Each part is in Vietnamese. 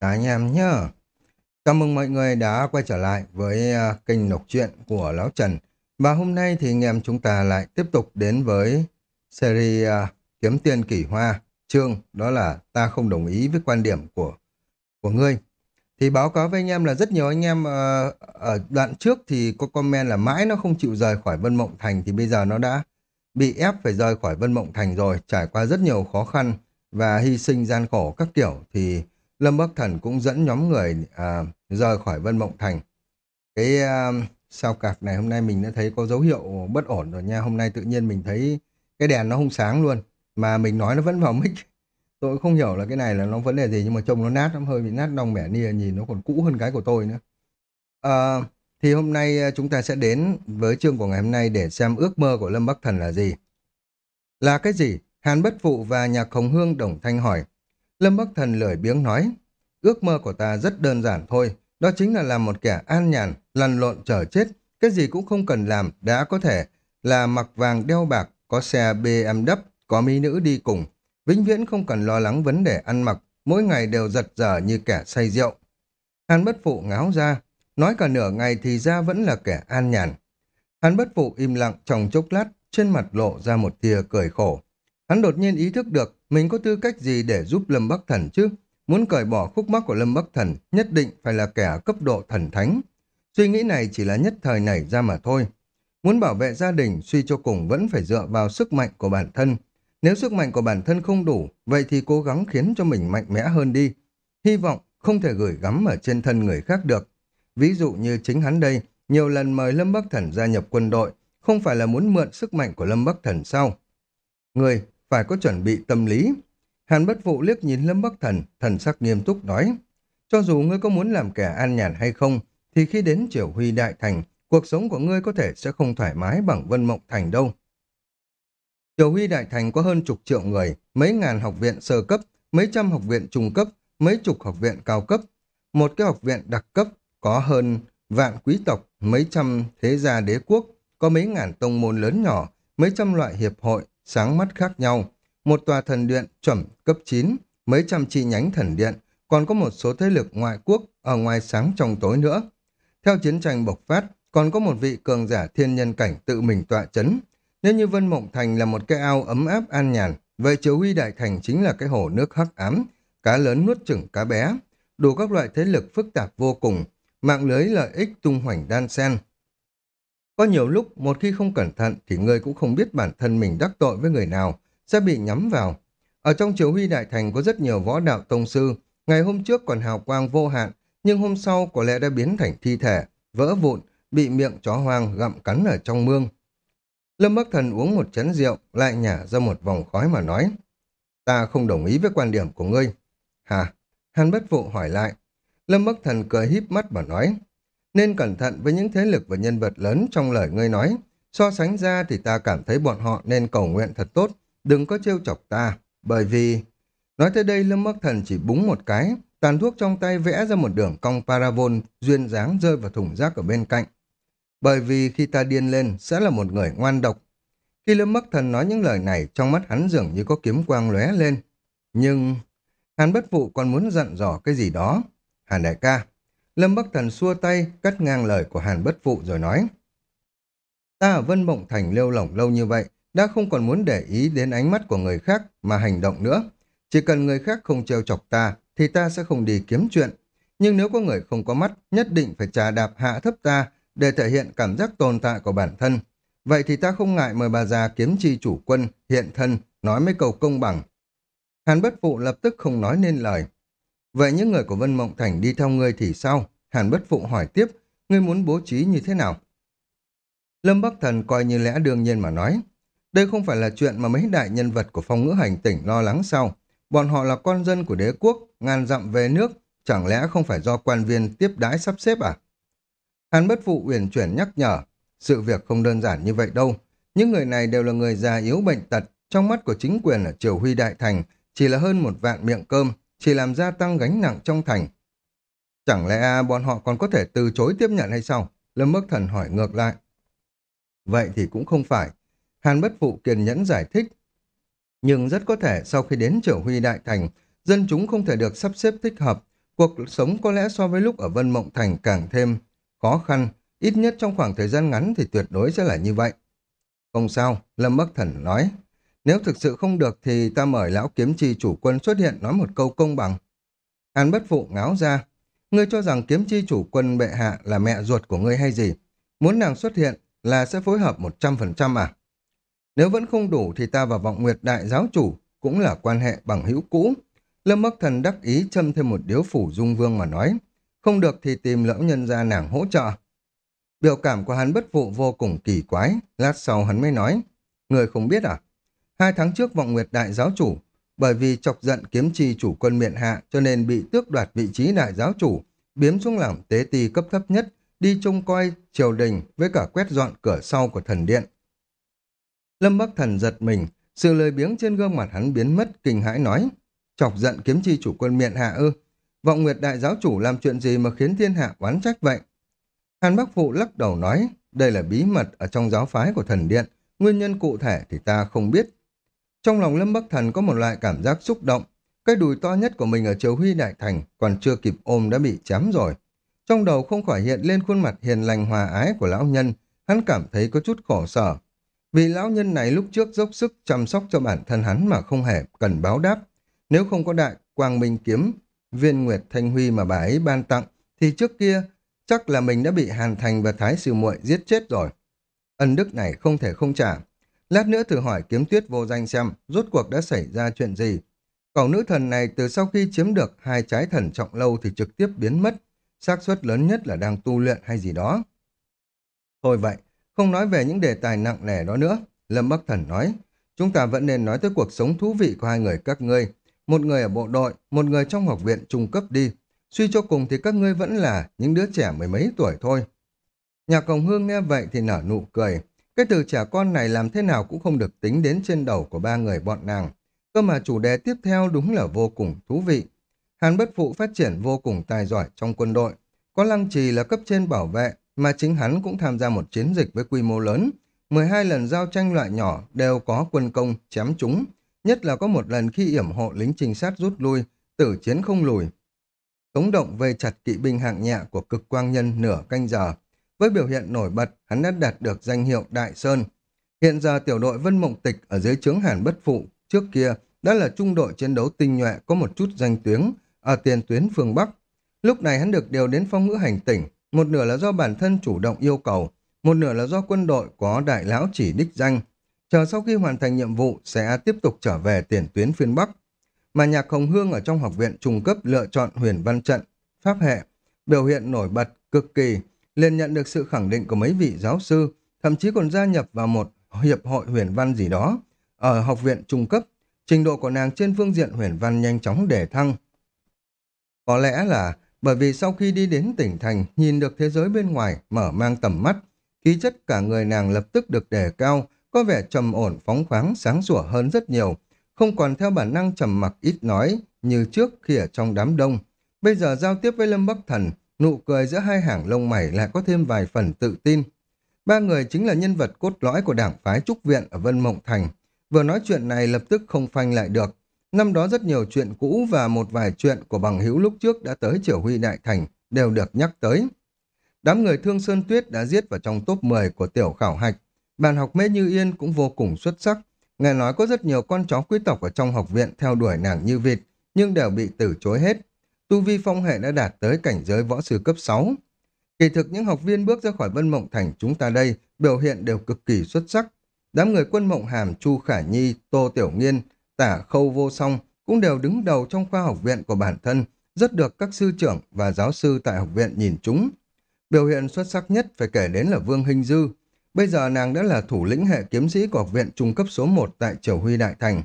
Cả anh em nhá. Chào mừng mọi người đã quay trở lại với à, kênh đọc truyện của Lão Trần. Và hôm nay thì anh em chúng ta lại tiếp tục đến với series à, Kiếm Tiền Kỷ Hoa. Chương đó là ta không đồng ý với quan điểm của của ngươi. Thì báo cáo với anh em là rất nhiều anh em uh, ở đoạn trước thì có comment là mãi nó không chịu rời khỏi Vân Mộng Thành thì bây giờ nó đã bị ép phải rời khỏi Vân Mộng Thành rồi, trải qua rất nhiều khó khăn và hy sinh gian khổ các kiểu thì Lâm Bắc Thần cũng dẫn nhóm người à, rời khỏi Vân Mộng Thành. Cái à, sao cạc này hôm nay mình đã thấy có dấu hiệu bất ổn rồi nha. Hôm nay tự nhiên mình thấy cái đèn nó không sáng luôn. Mà mình nói nó vẫn vào mic. Tôi không hiểu là cái này là nó vấn đề gì nhưng mà trông nó nát lắm hơi bị nát đong mẻ nia nhìn nó còn cũ hơn cái của tôi nữa. À, thì hôm nay à, chúng ta sẽ đến với chương của ngày hôm nay để xem ước mơ của Lâm Bắc Thần là gì. Là cái gì? Hàn Bất Phụ và Nhạc Hồng Hương đồng thanh hỏi. Lâm Bắc Thần lười biếng nói, ước mơ của ta rất đơn giản thôi, đó chính là làm một kẻ an nhàn, lăn lộn chờ chết, cái gì cũng không cần làm, đã có thể là mặc vàng đeo bạc, có xe BMW, có mỹ nữ đi cùng, vĩnh viễn không cần lo lắng vấn đề ăn mặc, mỗi ngày đều giật dở như kẻ say rượu. Hàn bất phụ ngáo ra, nói cả nửa ngày thì ra vẫn là kẻ an nhàn. Hàn bất phụ im lặng trong chốc lát, trên mặt lộ ra một tia cười khổ. Hắn đột nhiên ý thức được mình có tư cách gì để giúp Lâm Bắc Thần chứ? Muốn cởi bỏ khúc mắc của Lâm Bắc Thần nhất định phải là kẻ cấp độ thần thánh. Suy nghĩ này chỉ là nhất thời nảy ra mà thôi. Muốn bảo vệ gia đình suy cho cùng vẫn phải dựa vào sức mạnh của bản thân. Nếu sức mạnh của bản thân không đủ, vậy thì cố gắng khiến cho mình mạnh mẽ hơn đi. Hy vọng không thể gửi gắm ở trên thân người khác được. Ví dụ như chính hắn đây, nhiều lần mời Lâm Bắc Thần gia nhập quân đội, không phải là muốn mượn sức mạnh của Lâm Bắc Thần sao? Người phải có chuẩn bị tâm lý. Hàn bất phụ liếc nhìn Lâm Bắc Thần, thần sắc nghiêm túc nói, cho dù ngươi có muốn làm kẻ an nhàn hay không, thì khi đến triều huy đại thành, cuộc sống của ngươi có thể sẽ không thoải mái bằng Vân Mộng Thành đâu. Triều huy đại thành có hơn chục triệu người, mấy ngàn học viện sơ cấp, mấy trăm học viện trung cấp, mấy chục học viện cao cấp. Một cái học viện đặc cấp có hơn vạn quý tộc, mấy trăm thế gia đế quốc, có mấy ngàn tông môn lớn nhỏ, mấy trăm loại hiệp hội, sáng mắt khác nhau, một tòa thần điện chuẩn cấp 9, mấy trăm chi nhánh thần điện, còn có một số thế lực ngoại quốc ở ngoài sáng trong tối nữa. Theo chiến tranh bộc phát, còn có một vị cường giả thiên nhân cảnh tự mình tọa chấn. Nếu như Vân Mộng Thành là một cái ao ấm áp an nhàn, vậy Triều Huy Đại Thành chính là cái hồ nước hắc ám, cá lớn nuốt chửng cá bé, đủ các loại thế lực phức tạp vô cùng, mạng lưới lợi ích tung hoành đan sen. Có nhiều lúc, một khi không cẩn thận thì ngươi cũng không biết bản thân mình đắc tội với người nào, sẽ bị nhắm vào. Ở trong triều huy đại thành có rất nhiều võ đạo tông sư, ngày hôm trước còn hào quang vô hạn, nhưng hôm sau có lẽ đã biến thành thi thể, vỡ vụn, bị miệng chó hoang gặm cắn ở trong mương. Lâm Bắc Thần uống một chén rượu, lại nhả ra một vòng khói mà nói. Ta không đồng ý với quan điểm của ngươi. hà Hàn bất phụ hỏi lại. Lâm Bắc Thần cười híp mắt mà nói. Nên cẩn thận với những thế lực và nhân vật lớn trong lời ngươi nói. So sánh ra thì ta cảm thấy bọn họ nên cầu nguyện thật tốt, đừng có trêu chọc ta, bởi vì... Nói tới đây Lâm Bắc Thần chỉ búng một cái, tàn thuốc trong tay vẽ ra một đường cong parabol duyên dáng rơi vào thùng rác ở bên cạnh. Bởi vì khi ta điên lên sẽ là một người ngoan độc. Khi Lâm Bắc Thần nói những lời này, trong mắt hắn dường như có kiếm quang lóe lên. Nhưng... Hàn bất phụ còn muốn dặn dò cái gì đó. Hàn đại ca, Lâm Bắc Thần xua tay, cắt ngang lời của Hàn Bất Phụ rồi nói. Ta ở Vân Mộng Thành lêu lỏng lâu như vậy, đã không còn muốn để ý đến ánh mắt của người khác mà hành động nữa. Chỉ cần người khác không trêu chọc ta, thì ta sẽ không đi kiếm chuyện. Nhưng nếu có người không có mắt, nhất định phải trà đạp hạ thấp ta để thể hiện cảm giác tồn tại của bản thân. Vậy thì ta không ngại mời bà già kiếm chi chủ quân, hiện thân, nói mấy câu công bằng. Hàn bất phụ lập tức không nói nên lời. Vậy những người của Vân Mộng Thành đi theo ngươi thì sao? Hàn bất phụ hỏi tiếp, ngươi muốn bố trí như thế nào? Lâm Bắc Thần coi như lẽ đương nhiên mà nói. Đây không phải là chuyện mà mấy đại nhân vật của phong ngữ hành tỉnh lo lắng sao? Bọn họ là con dân của đế quốc, ngàn dặm về nước, chẳng lẽ không phải do quan viên tiếp đái sắp xếp à? Hàn bất phụ uyển chuyển nhắc nhở, sự việc không đơn giản như vậy đâu. Những người này đều là người già yếu bệnh tật, trong mắt của chính quyền ở Triều Huy Đại Thành chỉ là hơn một vạn miệng cơm, chỉ làm gia tăng gánh nặng trong thành. Chẳng lẽ à, bọn họ còn có thể từ chối tiếp nhận hay sao? Lâm Bắc Thần hỏi ngược lại. Vậy thì cũng không phải. Hàn Bất Phụ kiên nhẫn giải thích. Nhưng rất có thể sau khi đến trở huy đại thành, dân chúng không thể được sắp xếp thích hợp, Cuộc sống có lẽ so với lúc ở Vân Mộng Thành càng thêm khó khăn, ít nhất trong khoảng thời gian ngắn thì tuyệt đối sẽ là như vậy. Không sao, Lâm Bắc Thần nói. Nếu thực sự không được thì ta mời lão kiếm chi chủ quân xuất hiện nói một câu công bằng. Hàn bất phụ ngáo ra. Ngươi cho rằng kiếm chi chủ quân bệ hạ là mẹ ruột của ngươi hay gì? Muốn nàng xuất hiện là sẽ phối hợp 100% à? Nếu vẫn không đủ thì ta và vọng nguyệt đại giáo chủ cũng là quan hệ bằng hữu cũ. Lâm Bắc Thần đắc ý châm thêm một điếu phủ dung vương mà nói. Không được thì tìm lão nhân ra nàng hỗ trợ. Biểu cảm của hắn bất phụ vô cùng kỳ quái. Lát sau hắn mới nói. Người không biết à? Hai tháng trước vọng nguyệt đại giáo chủ bởi vì chọc giận kiếm chi chủ quân miện hạ cho nên bị tước đoạt vị trí đại giáo chủ, biếm xuống làm tế ti cấp thấp nhất, đi trông coi triều đình với cả quét dọn cửa sau của thần điện. Lâm Bắc Thần giật mình, sự lời biếng trên gương mặt hắn biến mất, kinh hãi nói, chọc giận kiếm chi chủ quân miện hạ ư, vọng nguyệt đại giáo chủ làm chuyện gì mà khiến thiên hạ oán trách vậy? Hàn Bắc Phụ lắc đầu nói, đây là bí mật ở trong giáo phái của thần điện, nguyên nhân cụ thể thì ta không biết. Trong lòng Lâm Bắc Thần có một loại cảm giác xúc động, cái đùi to nhất của mình ở Triều Huy Đại Thành còn chưa kịp ôm đã bị chém rồi. Trong đầu không khỏi hiện lên khuôn mặt hiền lành hòa ái của lão nhân, hắn cảm thấy có chút khổ sở. Vì lão nhân này lúc trước dốc sức chăm sóc cho bản thân hắn mà không hề cần báo đáp. Nếu không có đại quang minh kiếm, viên nguyệt thanh huy mà bà ấy ban tặng, thì trước kia chắc là mình đã bị Hàn Thành và Thái Sư muội giết chết rồi. Ân đức này không thể không trả. Lát nữa thử hỏi kiếm tuyết vô danh xem rốt cuộc đã xảy ra chuyện gì. Cậu nữ thần này từ sau khi chiếm được hai trái thần trọng lâu thì trực tiếp biến mất. xác suất lớn nhất là đang tu luyện hay gì đó. Thôi vậy, không nói về những đề tài nặng nề đó nữa. Lâm Bắc Thần nói, chúng ta vẫn nên nói tới cuộc sống thú vị của hai người các ngươi. Một người ở bộ đội, một người trong học viện trung cấp đi. Suy cho cùng thì các ngươi vẫn là những đứa trẻ mười mấy tuổi thôi. Nhà Cồng Hương nghe vậy thì nở nụ cười. Cái từ trẻ con này làm thế nào cũng không được tính đến trên đầu của ba người bọn nàng. Cơ mà chủ đề tiếp theo đúng là vô cùng thú vị. Hàn bất phụ phát triển vô cùng tài giỏi trong quân đội. Có lăng trì là cấp trên bảo vệ, mà chính hắn cũng tham gia một chiến dịch với quy mô lớn. 12 lần giao tranh loại nhỏ đều có quân công chém chúng. Nhất là có một lần khi yểm hộ lính trinh sát rút lui, tử chiến không lùi. Tống động vây chặt kỵ binh hạng nhẹ của cực quang nhân nửa canh giờ. Với biểu hiện nổi bật, hắn đã đạt được danh hiệu Đại Sơn. Hiện giờ tiểu đội Vân Mộng Tịch ở dưới trướng Hàn Bất Phụ trước kia đã là trung đội chiến đấu tinh nhuệ có một chút danh tiếng ở tiền tuyến phương Bắc. Lúc này hắn được điều đến phong ngữ hành tỉnh, một nửa là do bản thân chủ động yêu cầu, một nửa là do quân đội có đại lão chỉ đích danh. Chờ sau khi hoàn thành nhiệm vụ sẽ tiếp tục trở về tiền tuyến phiên Bắc. Mà nhạc Hồng Hương ở trong học viện trung cấp lựa chọn huyền văn trận, pháp hệ, biểu hiện nổi bật, cực kỳ, liền nhận được sự khẳng định của mấy vị giáo sư, thậm chí còn gia nhập vào một hiệp hội huyền văn gì đó. Ở học viện trung cấp, trình độ của nàng trên phương diện huyền văn nhanh chóng để thăng. Có lẽ là bởi vì sau khi đi đến tỉnh thành, nhìn được thế giới bên ngoài, mở mang tầm mắt, khí chất cả người nàng lập tức được đề cao, có vẻ trầm ổn, phóng khoáng, sáng sủa hơn rất nhiều, không còn theo bản năng trầm mặc ít nói như trước khi ở trong đám đông. Bây giờ giao tiếp với Lâm Bắc Thần, nụ cười giữa hai hàng lông mày lại có thêm vài phần tự tin. Ba người chính là nhân vật cốt lõi của đảng phái Trúc Viện ở Vân Mộng Thành. Vừa nói chuyện này lập tức không phanh lại được. Năm đó rất nhiều chuyện cũ và một vài chuyện của bằng hữu lúc trước đã tới Triều Huy Đại Thành đều được nhắc tới. Đám người Thương Sơn Tuyết đã giết vào trong top 10 của tiểu khảo hạch. Bàn học Mê Như Yên cũng vô cùng xuất sắc. Nghe nói có rất nhiều con chó quý tộc ở trong học viện theo đuổi nàng như vịt, nhưng đều bị từ chối hết tu vi phong hệ đã đạt tới cảnh giới võ sư cấp 6. Kỳ thực những học viên bước ra khỏi Vân Mộng Thành chúng ta đây biểu hiện đều cực kỳ xuất sắc. Đám người quân Mộng Hàm, Chu Khả Nhi, Tô Tiểu Nghiên, Tả Khâu Vô Song cũng đều đứng đầu trong khoa học viện của bản thân, rất được các sư trưởng và giáo sư tại học viện nhìn chúng. Biểu hiện xuất sắc nhất phải kể đến là Vương Hình Dư. Bây giờ nàng đã là thủ lĩnh hệ kiếm sĩ của học viện trung cấp số 1 tại Triều Huy Đại Thành.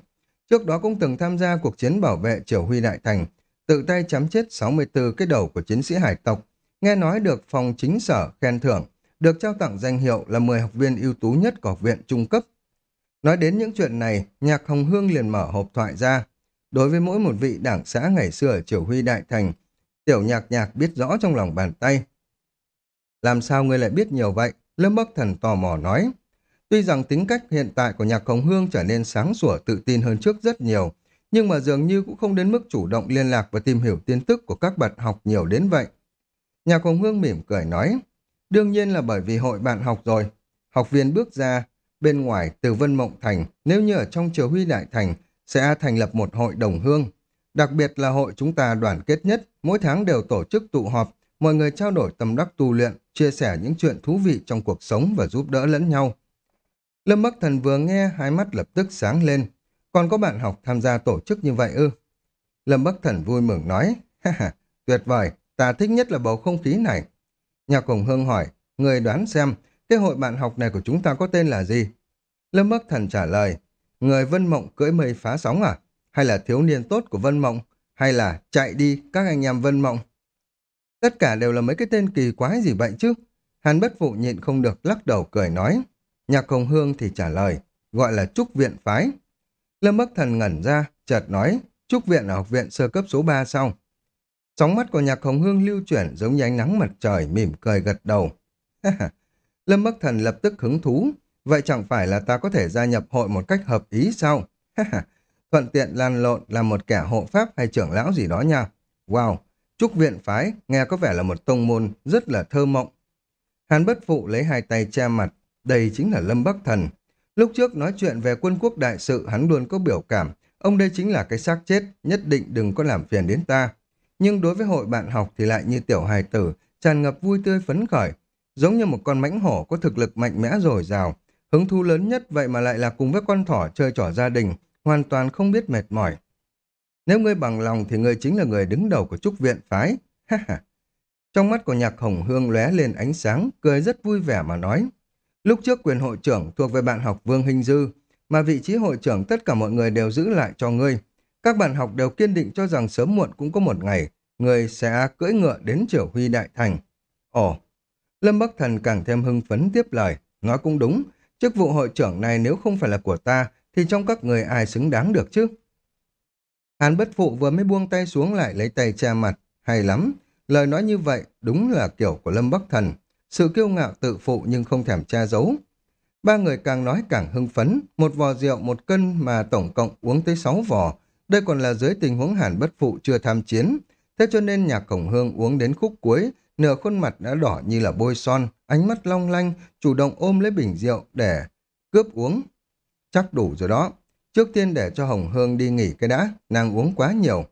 Trước đó cũng từng tham gia cuộc chiến bảo vệ Triều Huy Đại Thành, tự tay chém chết 64 cái đầu của chiến sĩ hải tộc, nghe nói được phòng chính sở khen thưởng, được trao tặng danh hiệu là 10 học viên ưu tú nhất của học viện trung cấp. Nói đến những chuyện này, nhạc Hồng Hương liền mở hộp thoại ra. Đối với mỗi một vị đảng xã ngày xưa ở Triều Huy Đại Thành, tiểu nhạc nhạc biết rõ trong lòng bàn tay. Làm sao ngươi lại biết nhiều vậy? Lâm Bắc Thần tò mò nói. Tuy rằng tính cách hiện tại của nhạc Hồng Hương trở nên sáng sủa tự tin hơn trước rất nhiều, nhưng mà dường như cũng không đến mức chủ động liên lạc và tìm hiểu tin tức của các bạn học nhiều đến vậy. Nhạc Hồng Hương mỉm cười nói, đương nhiên là bởi vì hội bạn học rồi. Học viên bước ra bên ngoài từ Vân Mộng Thành, nếu như ở trong Triều Huy Đại Thành, sẽ thành lập một hội đồng hương. Đặc biệt là hội chúng ta đoàn kết nhất, mỗi tháng đều tổ chức tụ họp, mọi người trao đổi tâm đắc tu luyện, chia sẻ những chuyện thú vị trong cuộc sống và giúp đỡ lẫn nhau. Lâm Bắc Thần vừa nghe, hai mắt lập tức sáng lên. Còn có bạn học tham gia tổ chức như vậy ư? Lâm Bắc Thần vui mừng nói, ha ha, tuyệt vời, ta thích nhất là bầu không khí này. Nhạc cổng Hương hỏi, người đoán xem, cái hội bạn học này của chúng ta có tên là gì? Lâm Bắc Thần trả lời, người Vân Mộng cưỡi mây phá sóng à? Hay là thiếu niên tốt của Vân Mộng? Hay là chạy đi các anh em Vân Mộng? Tất cả đều là mấy cái tên kỳ quái gì vậy chứ? Hàn bất phụ nhịn không được lắc đầu cười nói. Nhạc Hồng Hương thì trả lời, gọi là Trúc Viện Phái. Lâm Bắc Thần ngẩn ra, chợt nói, Trúc Viện ở học viện sơ cấp số 3 sau. Sóng mắt của Nhạc Hồng Hương lưu chuyển giống như ánh nắng mặt trời, mỉm cười gật đầu. Lâm Bắc Thần lập tức hứng thú, vậy chẳng phải là ta có thể gia nhập hội một cách hợp ý sao? Thuận tiện lan lộn là một kẻ hộ pháp hay trưởng lão gì đó nha. Wow, Trúc Viện Phái nghe có vẻ là một tông môn rất là thơ mộng. Hàn bất phụ lấy hai tay che mặt, đây chính là Lâm Bắc Thần. Lúc trước nói chuyện về quân quốc đại sự hắn luôn có biểu cảm, ông đây chính là cái xác chết, nhất định đừng có làm phiền đến ta. Nhưng đối với hội bạn học thì lại như tiểu hài tử, tràn ngập vui tươi phấn khởi, giống như một con mãnh hổ có thực lực mạnh mẽ dồi dào, hứng thú lớn nhất vậy mà lại là cùng với con thỏ chơi trò gia đình, hoàn toàn không biết mệt mỏi. Nếu ngươi bằng lòng thì ngươi chính là người đứng đầu của trúc viện phái. Ha ha. Trong mắt của nhạc hồng hương lóe lên ánh sáng, cười rất vui vẻ mà nói. Lúc trước quyền hội trưởng thuộc về bạn học Vương Hình Dư, mà vị trí hội trưởng tất cả mọi người đều giữ lại cho ngươi. Các bạn học đều kiên định cho rằng sớm muộn cũng có một ngày, ngươi sẽ cưỡi ngựa đến triều huy đại thành. Ồ, Lâm Bắc Thần càng thêm hưng phấn tiếp lời, nói cũng đúng, chức vụ hội trưởng này nếu không phải là của ta, thì trong các người ai xứng đáng được chứ? Hàn bất phụ vừa mới buông tay xuống lại lấy tay che mặt, hay lắm, lời nói như vậy đúng là kiểu của Lâm Bắc Thần, sự kiêu ngạo tự phụ nhưng không thèm che giấu. Ba người càng nói càng hưng phấn, một vò rượu một cân mà tổng cộng uống tới sáu vò, đây còn là dưới tình huống hàn bất phụ chưa tham chiến, thế cho nên nhạc cổng hương uống đến khúc cuối, nửa khuôn mặt đã đỏ như là bôi son, ánh mắt long lanh, chủ động ôm lấy bình rượu để cướp uống. Chắc đủ rồi đó. Trước tiên để cho Hồng Hương đi nghỉ cái đã, nàng uống quá nhiều.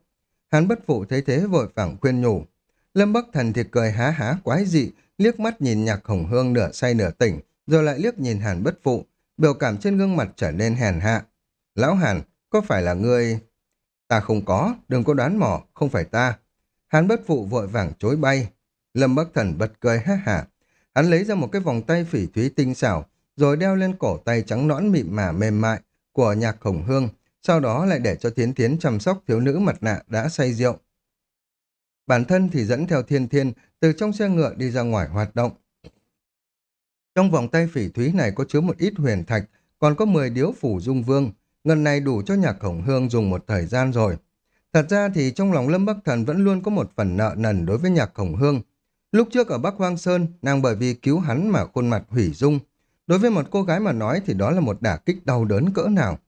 Hàn bất phụ thấy thế vội vàng khuyên nhủ. Lâm Bắc Thần thì cười há há quái dị, liếc mắt nhìn nhạc Hồng Hương nửa say nửa tỉnh, rồi lại liếc nhìn Hàn bất phụ, biểu cảm trên gương mặt trở nên hèn hạ. Lão Hàn, có phải là ngươi... Ta không có, đừng có đoán mò, không phải ta. Hàn bất phụ vội vàng chối bay. Lâm Bắc Thần bật cười ha hả. Hắn lấy ra một cái vòng tay phỉ thúy tinh xảo, rồi đeo lên cổ tay trắng nõn mịn mà mềm mại của nhạc hồng hương, sau đó lại để cho Thiến Thiến chăm sóc thiếu nữ mặt nạ đã say rượu. Bản thân thì dẫn theo Thiên Thiên từ trong xe ngựa đi ra ngoài hoạt động. Trong vòng tay phỉ thúy này có chứa một ít huyền thạch, còn có 10 điếu phủ dung vương. Ngân này đủ cho nhạc khổng hương dùng một thời gian rồi. Thật ra thì trong lòng Lâm Bắc Thần vẫn luôn có một phần nợ nần đối với nhạc khổng hương. Lúc trước ở Bắc Hoang Sơn, nàng bởi vì cứu hắn mà khuôn mặt hủy dung. Đối với một cô gái mà nói thì đó là một đả kích đau đớn cỡ nào.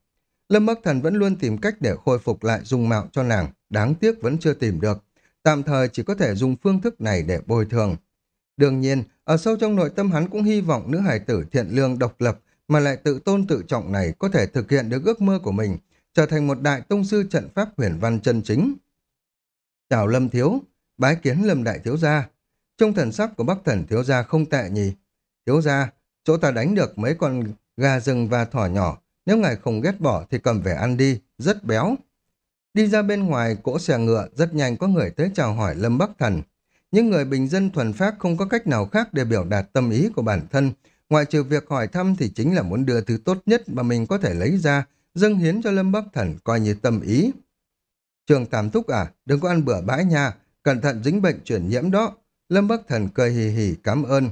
Lâm Bắc Thần vẫn luôn tìm cách để khôi phục lại dung mạo cho nàng, đáng tiếc vẫn chưa tìm được. Tạm thời chỉ có thể dùng phương thức này để bồi thường. Đương nhiên, ở sâu trong nội tâm hắn cũng hy vọng nữ hải tử thiện lương độc lập mà lại tự tôn tự trọng này có thể thực hiện được ước mơ của mình, trở thành một đại tông sư trận pháp huyền văn chân chính. Chào Lâm Thiếu, bái kiến Lâm Đại Thiếu Gia. Trong thần sắc của Bắc Thần Thiếu Gia không tệ nhỉ. Thiếu Gia, chỗ ta đánh được mấy con gà rừng và thỏ nhỏ, nếu ngài không ghét bỏ thì cầm về ăn đi, rất béo. Đi ra bên ngoài cỗ xe ngựa, rất nhanh có người tới chào hỏi Lâm Bắc Thần. Những người bình dân thuần phát không có cách nào khác để biểu đạt tâm ý của bản thân. Ngoài trừ việc hỏi thăm thì chính là muốn đưa thứ tốt nhất mà mình có thể lấy ra, dâng hiến cho Lâm Bắc Thần coi như tâm ý. Trường Tam Thúc à, đừng có ăn bữa bãi nha, cẩn thận dính bệnh chuyển nhiễm đó. Lâm Bắc Thần cười hì hì cảm ơn.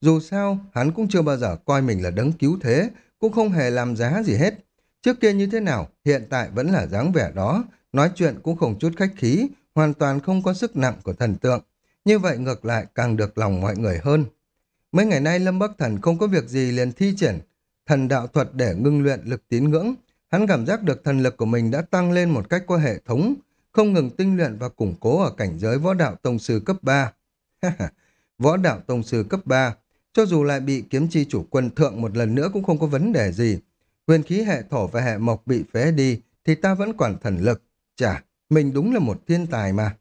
Dù sao, hắn cũng chưa bao giờ coi mình là đấng cứu thế, cũng không hề làm giá gì hết. Trước kia như thế nào, hiện tại vẫn là dáng vẻ đó, nói chuyện cũng không chút khách khí, hoàn toàn không có sức nặng của thần tượng. Như vậy ngược lại càng được lòng mọi người hơn. Mấy ngày nay Lâm Bắc Thần không có việc gì liền thi triển thần đạo thuật để ngưng luyện lực tín ngưỡng. Hắn cảm giác được thần lực của mình đã tăng lên một cách có hệ thống, không ngừng tinh luyện và củng cố ở cảnh giới võ đạo tông sư cấp 3. võ đạo tông sư cấp 3, cho dù lại bị kiếm chi chủ quân thượng một lần nữa cũng không có vấn đề gì. Huyền khí hệ thổ và hệ mộc bị phế đi thì ta vẫn còn thần lực. Chà, mình đúng là một thiên tài mà.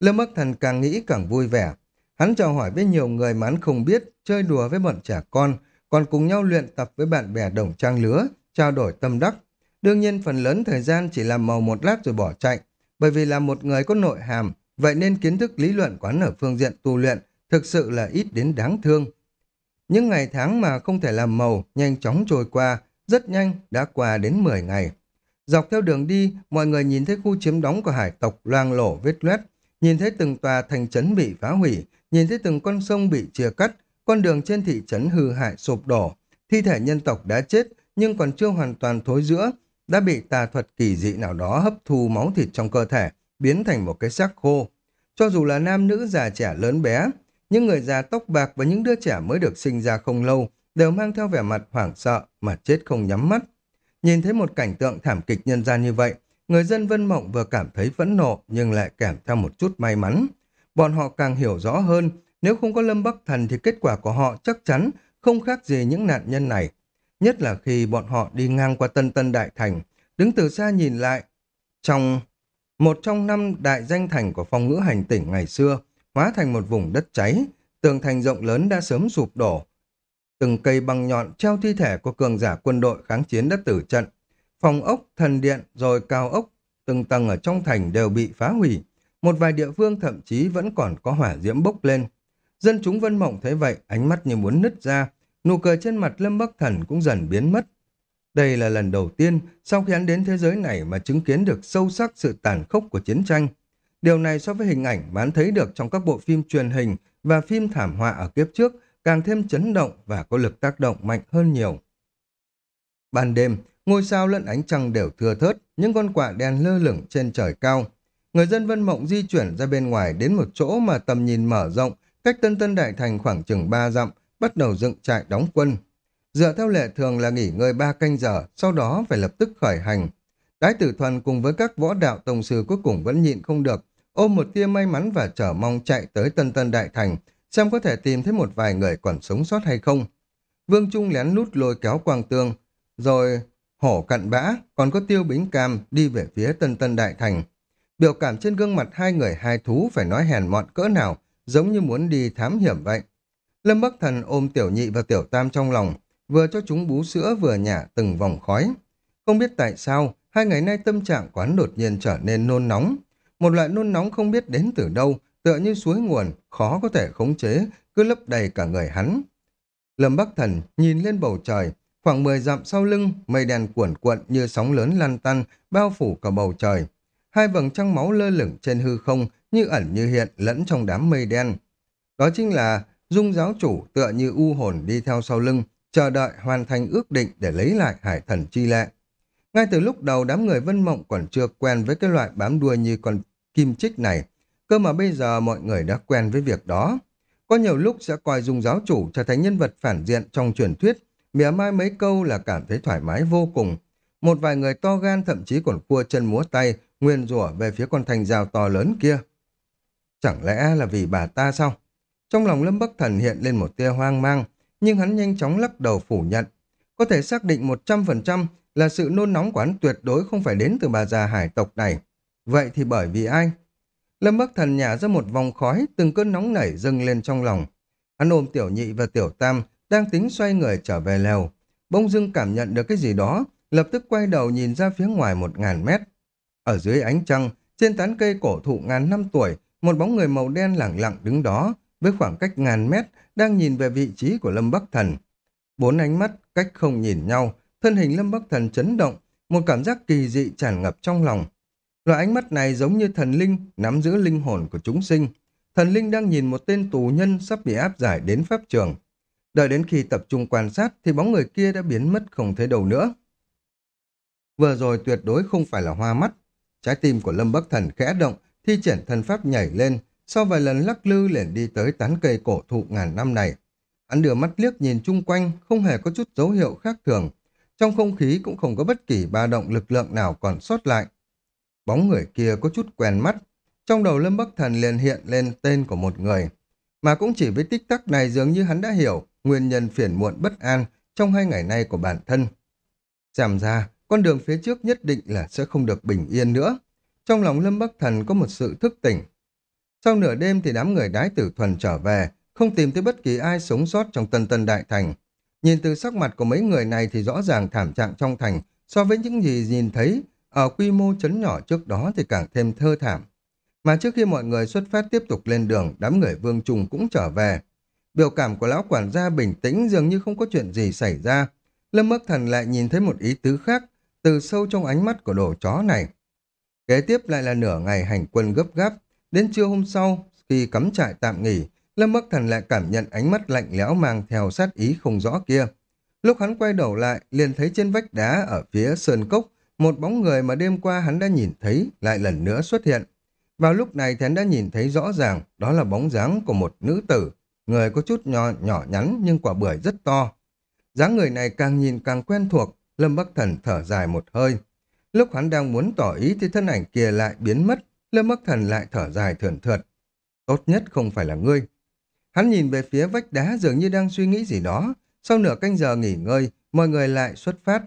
Lâm Bắc Thần càng nghĩ càng vui vẻ. Hắn chào hỏi với nhiều người mà hắn không biết, chơi đùa với bọn trẻ con, còn cùng nhau luyện tập với bạn bè đồng trang lứa, trao đổi tâm đắc. Đương nhiên phần lớn thời gian chỉ làm màu một lát rồi bỏ chạy, bởi vì là một người có nội hàm, vậy nên kiến thức lý luận quán ở phương diện tu luyện thực sự là ít đến đáng thương. Những ngày tháng mà không thể làm màu nhanh chóng trôi qua, rất nhanh đã qua đến 10 ngày. Dọc theo đường đi, mọi người nhìn thấy khu chiếm đóng của hải tộc loang lổ vết loét, nhìn thấy từng tòa thành trấn bị phá hủy, nhìn thấy từng con sông bị chia cắt, con đường trên thị trấn hư hại sụp đổ, thi thể nhân tộc đã chết nhưng còn chưa hoàn toàn thối giữa, đã bị tà thuật kỳ dị nào đó hấp thu máu thịt trong cơ thể, biến thành một cái xác khô. Cho dù là nam nữ già trẻ lớn bé, những người già tóc bạc và những đứa trẻ mới được sinh ra không lâu đều mang theo vẻ mặt hoảng sợ mà chết không nhắm mắt. Nhìn thấy một cảnh tượng thảm kịch nhân gian như vậy, người dân Vân Mộng vừa cảm thấy phẫn nộ nhưng lại kèm theo một chút may mắn. Bọn họ càng hiểu rõ hơn, nếu không có Lâm Bắc Thần thì kết quả của họ chắc chắn không khác gì những nạn nhân này. Nhất là khi bọn họ đi ngang qua Tân Tân Đại Thành, đứng từ xa nhìn lại. Trong một trong năm đại danh thành của phong ngữ hành tỉnh ngày xưa, hóa thành một vùng đất cháy, tường thành rộng lớn đã sớm sụp đổ. Từng cây băng nhọn treo thi thể của cường giả quân đội kháng chiến đã tử trận. Phòng ốc, thần điện, rồi cao ốc, từng tầng ở trong thành đều bị phá hủy. Một vài địa phương thậm chí vẫn còn có hỏa diễm bốc lên. Dân chúng Vân Mộng thấy vậy, ánh mắt như muốn nứt ra, nụ cười trên mặt Lâm Bắc Thần cũng dần biến mất. Đây là lần đầu tiên sau khi hắn đến thế giới này mà chứng kiến được sâu sắc sự tàn khốc của chiến tranh. Điều này so với hình ảnh mà hắn thấy được trong các bộ phim truyền hình và phim thảm họa ở kiếp trước càng thêm chấn động và có lực tác động mạnh hơn nhiều. Ban đêm, ngôi sao lẫn ánh trăng đều thưa thớt, những con quạ đen lơ lửng trên trời cao. Người dân Vân Mộng di chuyển ra bên ngoài đến một chỗ mà tầm nhìn mở rộng, cách Tân Tân Đại Thành khoảng chừng 3 dặm, bắt đầu dựng trại đóng quân. Dựa theo lệ thường là nghỉ ngơi 3 canh giờ, sau đó phải lập tức khởi hành. Đái tử thuần cùng với các võ đạo tổng sư cuối cùng vẫn nhịn không được, ôm một tia may mắn và chờ mong chạy tới Tân Tân Đại Thành, xem có thể tìm thấy một vài người còn sống sót hay không. Vương Trung lén lút lôi kéo Quang Tương, rồi hổ cận bã, còn có tiêu bính cam đi về phía Tân Tân Đại Thành. Biểu cảm trên gương mặt hai người hai thú phải nói hèn mọn cỡ nào, giống như muốn đi thám hiểm vậy. Lâm Bắc Thần ôm Tiểu Nhị và Tiểu Tam trong lòng, vừa cho chúng bú sữa vừa nhả từng vòng khói. Không biết tại sao, hai ngày nay tâm trạng quán đột nhiên trở nên nôn nóng. Một loại nôn nóng không biết đến từ đâu, tựa như suối nguồn, khó có thể khống chế, cứ lấp đầy cả người hắn. Lâm Bắc Thần nhìn lên bầu trời, khoảng 10 dặm sau lưng, mây đen cuộn cuộn như sóng lớn lăn tăn, bao phủ cả bầu trời. Hai vầng trăng máu lơ lửng trên hư không, như ẩn như hiện lẫn trong đám mây đen. Đó chính là dung giáo chủ tựa như u hồn đi theo sau lưng, chờ đợi hoàn thành ước định để lấy lại hải thần chi lệ. Ngay từ lúc đầu đám người vân mộng còn chưa quen với cái loại bám đuôi như con kim chích này, cơ mà bây giờ mọi người đã quen với việc đó. Có nhiều lúc sẽ coi dung giáo chủ trở thành nhân vật phản diện trong truyền thuyết, mỉa mai mấy câu là cảm thấy thoải mái vô cùng. Một vài người to gan thậm chí còn cua chân múa tay, nguyên rủa về phía con thành rào to lớn kia. Chẳng lẽ là vì bà ta sao? Trong lòng Lâm Bắc Thần hiện lên một tia hoang mang, nhưng hắn nhanh chóng lắc đầu phủ nhận. Có thể xác định 100% là sự nôn nóng quán tuyệt đối không phải đến từ bà già hải tộc này. Vậy thì bởi vì ai? Lâm Bắc Thần nhả ra một vòng khói, từng cơn nóng nảy dâng lên trong lòng. Hắn ôm tiểu nhị và tiểu tam, đang tính xoay người trở về lều. Bông dưng cảm nhận được cái gì đó, lập tức quay đầu nhìn ra phía ngoài một ngàn mét. Ở dưới ánh trăng, trên tán cây cổ thụ ngàn năm tuổi, một bóng người màu đen lẳng lặng đứng đó, với khoảng cách ngàn mét, đang nhìn về vị trí của Lâm Bắc Thần. Bốn ánh mắt cách không nhìn nhau, thân hình Lâm Bắc Thần chấn động, một cảm giác kỳ dị tràn ngập trong lòng. Loại ánh mắt này giống như thần linh nắm giữ linh hồn của chúng sinh. Thần linh đang nhìn một tên tù nhân sắp bị áp giải đến pháp trường. Đợi đến khi tập trung quan sát thì bóng người kia đã biến mất không thấy đâu nữa. Vừa rồi tuyệt đối không phải là hoa mắt. Trái tim của Lâm Bắc Thần khẽ động, thi triển thần pháp nhảy lên, sau vài lần lắc lư liền đi tới tán cây cổ thụ ngàn năm này. Hắn đưa mắt liếc nhìn chung quanh, không hề có chút dấu hiệu khác thường. trong không khí cũng không có bất kỳ ba động lực lượng nào còn sót lại. Bóng người kia có chút quen mắt, trong đầu Lâm Bắc Thần liền hiện lên tên của một người. Mà cũng chỉ với tích tắc này dường như hắn đã hiểu nguyên nhân phiền muộn bất an trong hai ngày nay của bản thân. giảm ra, con đường phía trước nhất định là sẽ không được bình yên nữa. Trong lòng Lâm Bắc Thần có một sự thức tỉnh. Sau nửa đêm thì đám người đái tử thuần trở về, không tìm thấy bất kỳ ai sống sót trong tân tân đại thành. Nhìn từ sắc mặt của mấy người này thì rõ ràng thảm trạng trong thành so với những gì nhìn thấy ở quy mô chấn nhỏ trước đó thì càng thêm thơ thảm. Mà trước khi mọi người xuất phát tiếp tục lên đường, đám người vương trùng cũng trở về. Biểu cảm của lão quản gia bình tĩnh dường như không có chuyện gì xảy ra. Lâm Bắc Thần lại nhìn thấy một ý tứ khác từ sâu trong ánh mắt của đồ chó này. Kế tiếp lại là nửa ngày hành quân gấp gáp. Đến trưa hôm sau, khi cắm trại tạm nghỉ, Lâm Bắc Thần lại cảm nhận ánh mắt lạnh lẽo mang theo sát ý không rõ kia. Lúc hắn quay đầu lại, liền thấy trên vách đá ở phía sơn cốc, một bóng người mà đêm qua hắn đã nhìn thấy lại lần nữa xuất hiện. Vào lúc này thì hắn đã nhìn thấy rõ ràng đó là bóng dáng của một nữ tử, người có chút nhỏ, nhỏ nhắn nhưng quả bưởi rất to. dáng người này càng nhìn càng quen thuộc, Lâm Bắc Thần thở dài một hơi. Lúc hắn đang muốn tỏ ý thì thân ảnh kia lại biến mất, Lâm Bắc Thần lại thở dài thườn thượt. Tốt nhất không phải là ngươi. Hắn nhìn về phía vách đá dường như đang suy nghĩ gì đó. Sau nửa canh giờ nghỉ ngơi, mọi người lại xuất phát.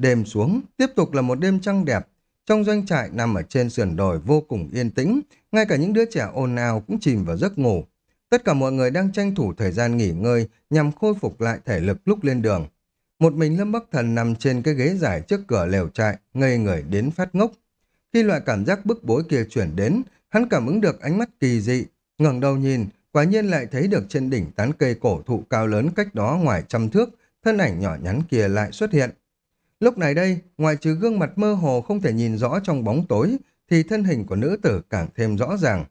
Đêm xuống, tiếp tục là một đêm trăng đẹp. Trong doanh trại nằm ở trên sườn đồi vô cùng yên tĩnh, ngay cả những đứa trẻ ồn ào cũng chìm vào giấc ngủ. Tất cả mọi người đang tranh thủ thời gian nghỉ ngơi nhằm khôi phục lại thể lực lúc lên đường. Một mình Lâm Bắc Thần nằm trên cái ghế dài trước cửa lều trại, ngây người đến phát ngốc. Khi loại cảm giác bức bối kia chuyển đến, hắn cảm ứng được ánh mắt kỳ dị, ngẩng đầu nhìn, quả nhiên lại thấy được trên đỉnh tán cây cổ thụ cao lớn cách đó ngoài trăm thước, thân ảnh nhỏ nhắn kia lại xuất hiện. Lúc này đây, ngoài trừ gương mặt mơ hồ không thể nhìn rõ trong bóng tối, thì thân hình của nữ tử càng thêm rõ ràng.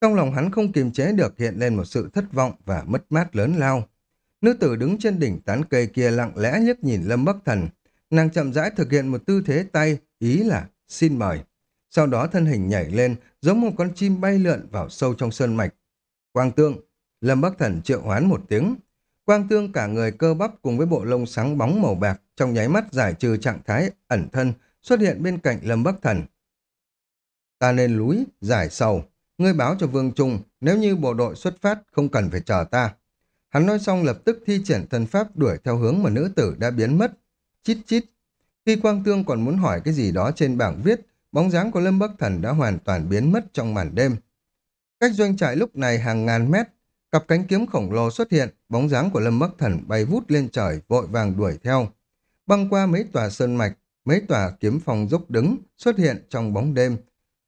Trong lòng hắn không kiềm chế được hiện lên một sự thất vọng và mất mát lớn lao. Nữ tử đứng trên đỉnh tán cây kia lặng lẽ nhấc nhìn Lâm Bắc Thần. Nàng chậm rãi thực hiện một tư thế tay, ý là xin mời. Sau đó thân hình nhảy lên, giống một con chim bay lượn vào sâu trong sơn mạch. Quang tương, Lâm Bắc Thần triệu hoán một tiếng. Quang tương cả người cơ bắp cùng với bộ lông sáng bóng màu bạc trong nháy mắt giải trừ trạng thái ẩn thân xuất hiện bên cạnh Lâm Bắc Thần. Ta nên lúi, giải sầu. Ngươi báo cho Vương Trung, nếu như bộ đội xuất phát không cần phải chờ ta. Hắn nói xong lập tức thi triển thần pháp đuổi theo hướng mà nữ tử đã biến mất. Chít chít. Khi Quang Tương còn muốn hỏi cái gì đó trên bảng viết, bóng dáng của Lâm Bắc Thần đã hoàn toàn biến mất trong màn đêm. Cách doanh trại lúc này hàng ngàn mét, cặp cánh kiếm khổng lồ xuất hiện, bóng dáng của Lâm Bắc Thần bay vút lên trời, vội vàng đuổi theo. Băng qua mấy tòa sơn mạch, mấy tòa kiếm phòng dốc đứng xuất hiện trong bóng đêm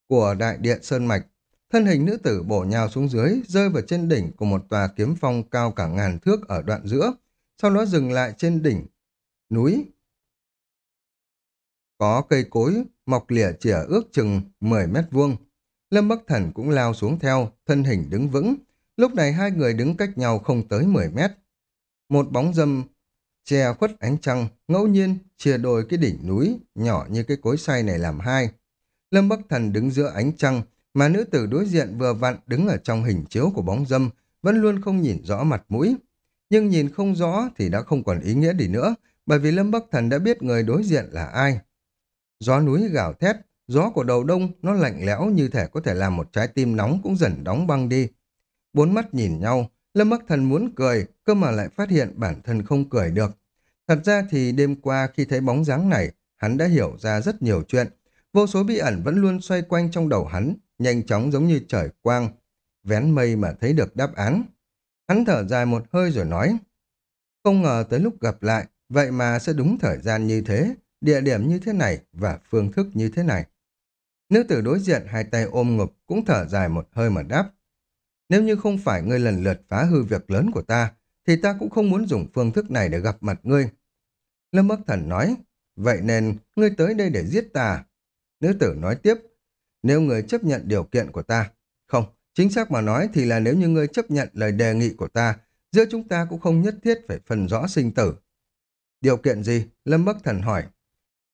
của đại điện sơn mạch, Thân hình nữ tử bổ nhào xuống dưới, rơi vào trên đỉnh của một tòa kiếm phong cao cả ngàn thước ở đoạn giữa, sau đó dừng lại trên đỉnh núi. Có cây cối mọc lìa chỉa ước chừng 10 mét vuông. Lâm Bắc Thần cũng lao xuống theo, thân hình đứng vững. Lúc này hai người đứng cách nhau không tới 10 mét. Một bóng dâm che khuất ánh trăng, ngẫu nhiên chia đôi cái đỉnh núi nhỏ như cái cối xay này làm hai. Lâm Bắc Thần đứng giữa ánh trăng, mà nữ tử đối diện vừa vặn đứng ở trong hình chiếu của bóng dâm, vẫn luôn không nhìn rõ mặt mũi. Nhưng nhìn không rõ thì đã không còn ý nghĩa gì nữa, bởi vì Lâm Bắc Thần đã biết người đối diện là ai. Gió núi gào thét, gió của đầu đông nó lạnh lẽo như thể có thể làm một trái tim nóng cũng dần đóng băng đi. Bốn mắt nhìn nhau, Lâm Bắc Thần muốn cười, cơ mà lại phát hiện bản thân không cười được. Thật ra thì đêm qua khi thấy bóng dáng này, hắn đã hiểu ra rất nhiều chuyện. Vô số bí ẩn vẫn luôn xoay quanh trong đầu hắn, nhanh chóng giống như trời quang, vén mây mà thấy được đáp án. Hắn thở dài một hơi rồi nói, không ngờ tới lúc gặp lại, vậy mà sẽ đúng thời gian như thế, địa điểm như thế này và phương thức như thế này. Nữ tử đối diện hai tay ôm ngực cũng thở dài một hơi mà đáp. Nếu như không phải ngươi lần lượt phá hư việc lớn của ta, thì ta cũng không muốn dùng phương thức này để gặp mặt ngươi. Lâm Bắc Thần nói, vậy nên ngươi tới đây để giết ta. Nữ tử nói tiếp, nếu người chấp nhận điều kiện của ta. Không, chính xác mà nói thì là nếu như ngươi chấp nhận lời đề nghị của ta, giữa chúng ta cũng không nhất thiết phải phân rõ sinh tử. Điều kiện gì? Lâm Bắc Thần hỏi.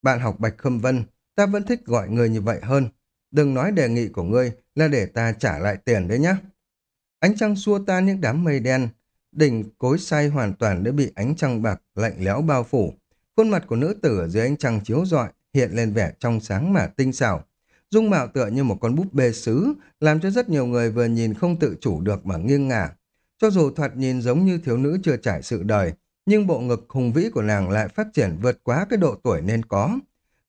Bạn học Bạch Khâm Vân, ta vẫn thích gọi người như vậy hơn. Đừng nói đề nghị của ngươi là để ta trả lại tiền đấy nhá. Ánh trăng xua tan những đám mây đen, đỉnh cối say hoàn toàn đã bị ánh trăng bạc lạnh lẽo bao phủ. Khuôn mặt của nữ tử ở dưới ánh trăng chiếu rọi hiện lên vẻ trong sáng mà tinh xảo. Dung mạo tựa như một con búp bê sứ, làm cho rất nhiều người vừa nhìn không tự chủ được mà nghiêng ngả. Cho dù thoạt nhìn giống như thiếu nữ chưa trải sự đời, nhưng bộ ngực hùng vĩ của nàng lại phát triển vượt quá cái độ tuổi nên có.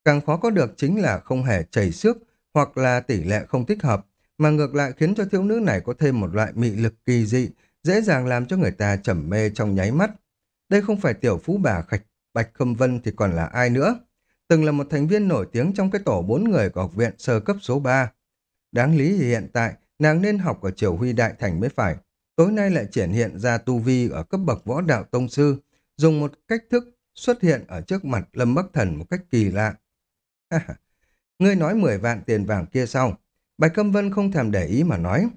Càng khó có được chính là không hề chảy xước hoặc là tỷ lệ không thích hợp, mà ngược lại khiến cho thiếu nữ này có thêm một loại mị lực kỳ dị, dễ dàng làm cho người ta trầm mê trong nháy mắt. Đây không phải tiểu phú bà khạch Bạch Khâm Vân thì còn là ai nữa? Từng là một thành viên nổi tiếng trong cái tổ bốn người của học viện sơ cấp số 3. Đáng lý thì hiện tại, nàng nên học ở Triều Huy Đại Thành mới phải. Tối nay lại triển hiện ra tu vi ở cấp bậc võ đạo tông sư, dùng một cách thức xuất hiện ở trước mặt Lâm Bắc Thần một cách kỳ lạ. Ngươi nói 10 vạn tiền vàng kia sau. Bạch Câm Vân không thèm để ý mà nói.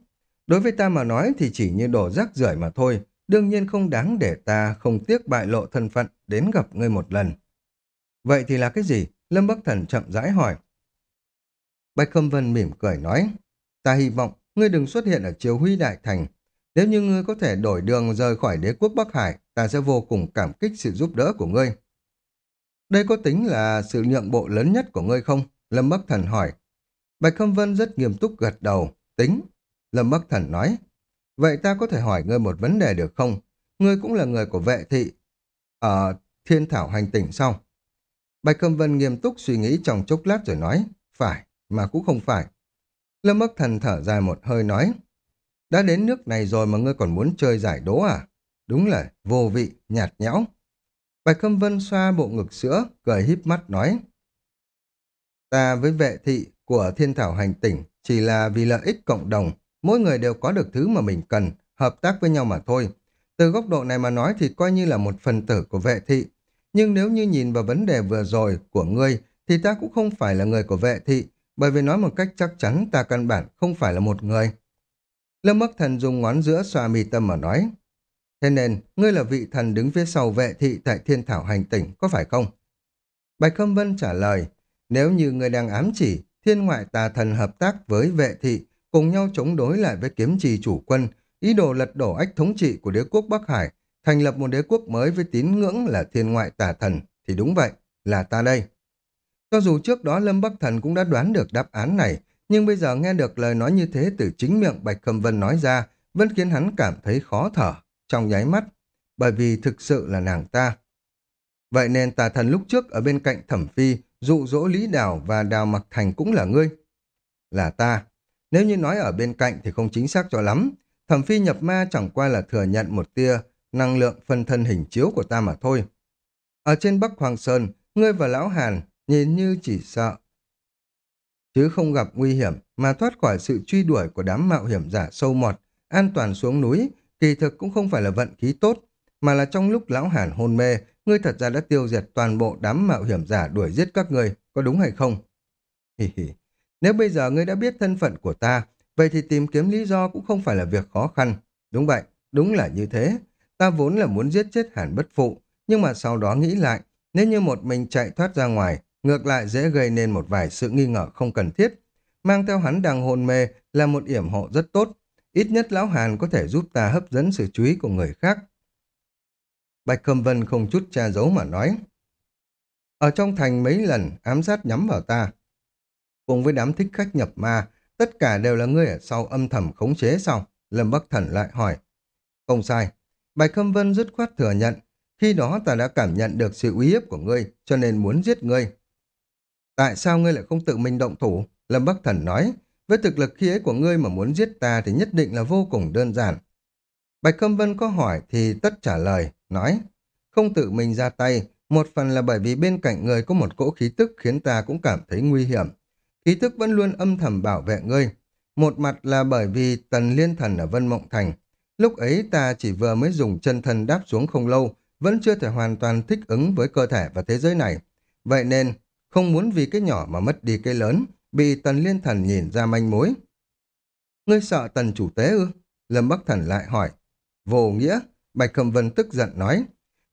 Đối với ta mà nói thì chỉ như đổ rác rưởi mà thôi, đương nhiên không đáng để ta không tiếc bại lộ thân phận đến gặp ngươi một lần. Vậy thì là cái gì? Lâm Bắc Thần chậm rãi hỏi. Bạch Khâm Vân mỉm cười nói, ta hy vọng ngươi đừng xuất hiện ở triều huy đại thành. Nếu như ngươi có thể đổi đường rời khỏi đế quốc Bắc Hải, ta sẽ vô cùng cảm kích sự giúp đỡ của ngươi. Đây có tính là sự nhượng bộ lớn nhất của ngươi không? Lâm Bắc Thần hỏi. Bạch Khâm Vân rất nghiêm túc gật đầu. Tính. Lâm Bắc Thần nói. Vậy ta có thể hỏi ngươi một vấn đề được không? Ngươi cũng là người của vệ thị. Ở thiên thảo hành tỉnh sau Bạch Khâm Vân nghiêm túc suy nghĩ trong chốc lát rồi nói. Phải, mà cũng không phải. Lâm Bắc Thần thở dài một hơi nói. Đã đến nước này rồi mà ngươi còn muốn chơi giải đố à? Đúng là vô vị, nhạt nhẽo. Bạch Khâm Vân xoa bộ ngực sữa, cười híp mắt nói. Ta với vệ thị của thiên thảo hành tỉnh chỉ là vì lợi ích cộng đồng, mỗi người đều có được thứ mà mình cần, hợp tác với nhau mà thôi. Từ góc độ này mà nói thì coi như là một phần tử của vệ thị. Nhưng nếu như nhìn vào vấn đề vừa rồi của ngươi thì ta cũng không phải là người của vệ thị, bởi vì nói một cách chắc chắn ta căn bản không phải là một người. Lâm Bắc Thần dùng ngón giữa xoa mi tâm mà nói. Thế nên, ngươi là vị thần đứng phía sau vệ thị tại thiên thảo hành tỉnh, có phải không? Bạch Khâm Vân trả lời, nếu như ngươi đang ám chỉ thiên ngoại tà thần hợp tác với vệ thị, cùng nhau chống đối lại với kiếm trì chủ quân, ý đồ lật đổ ách thống trị của đế quốc Bắc Hải, thành lập một đế quốc mới với tín ngưỡng là thiên ngoại tà thần, thì đúng vậy, là ta đây. Cho dù trước đó Lâm Bắc Thần cũng đã đoán được đáp án này, nhưng bây giờ nghe được lời nói như thế từ chính miệng Bạch Khâm Vân nói ra, vẫn khiến hắn cảm thấy khó thở, trong nháy mắt, bởi vì thực sự là nàng ta. Vậy nên tà thần lúc trước ở bên cạnh thẩm phi, dụ dỗ Lý Đào và Đào Mặc Thành cũng là ngươi. Là ta. Nếu như nói ở bên cạnh thì không chính xác cho lắm. Thẩm phi nhập ma chẳng qua là thừa nhận một tia năng lượng phân thân hình chiếu của ta mà thôi. Ở trên Bắc Hoàng Sơn, ngươi và Lão Hàn nhìn như chỉ sợ. Chứ không gặp nguy hiểm mà thoát khỏi sự truy đuổi của đám mạo hiểm giả sâu mọt, an toàn xuống núi, kỳ thực cũng không phải là vận khí tốt, mà là trong lúc Lão Hàn hôn mê, ngươi thật ra đã tiêu diệt toàn bộ đám mạo hiểm giả đuổi giết các ngươi, có đúng hay không? Hì hì, nếu bây giờ ngươi đã biết thân phận của ta, vậy thì tìm kiếm lý do cũng không phải là việc khó khăn. Đúng vậy, đúng là như thế. Ta vốn là muốn giết chết hàn bất phụ, nhưng mà sau đó nghĩ lại, nếu như một mình chạy thoát ra ngoài, ngược lại dễ gây nên một vài sự nghi ngờ không cần thiết. Mang theo hắn đang hôn mê là một yểm hộ rất tốt. Ít nhất lão Hàn có thể giúp ta hấp dẫn sự chú ý của người khác. Bạch Khâm Vân không chút che giấu mà nói. Ở trong thành mấy lần ám sát nhắm vào ta. Cùng với đám thích khách nhập ma, tất cả đều là ngươi ở sau âm thầm khống chế sau." Lâm Bắc Thần lại hỏi. Không sai. Bạch Khâm Vân dứt khoát thừa nhận. Khi đó ta đã cảm nhận được sự uy hiếp của ngươi, cho nên muốn giết ngươi. Tại sao ngươi lại không tự mình động thủ? Lâm Bắc Thần nói. Với thực lực khi ấy của ngươi mà muốn giết ta thì nhất định là vô cùng đơn giản. Bạch Khâm Vân có hỏi thì tất trả lời, nói, không tự mình ra tay, một phần là bởi vì bên cạnh người có một cỗ khí tức khiến ta cũng cảm thấy nguy hiểm. Khí tức vẫn luôn âm thầm bảo vệ ngươi. Một mặt là bởi vì tần liên thần ở Vân Mộng Thành. Lúc ấy ta chỉ vừa mới dùng chân thân đáp xuống không lâu, vẫn chưa thể hoàn toàn thích ứng với cơ thể và thế giới này. Vậy nên, không muốn vì cái nhỏ mà mất đi cái lớn, bị tần liên thần nhìn ra manh mối. Ngươi sợ tần chủ tế ư? Lâm Bắc Thần lại hỏi. Vô nghĩa, Bạch Khâm Vân tức giận nói.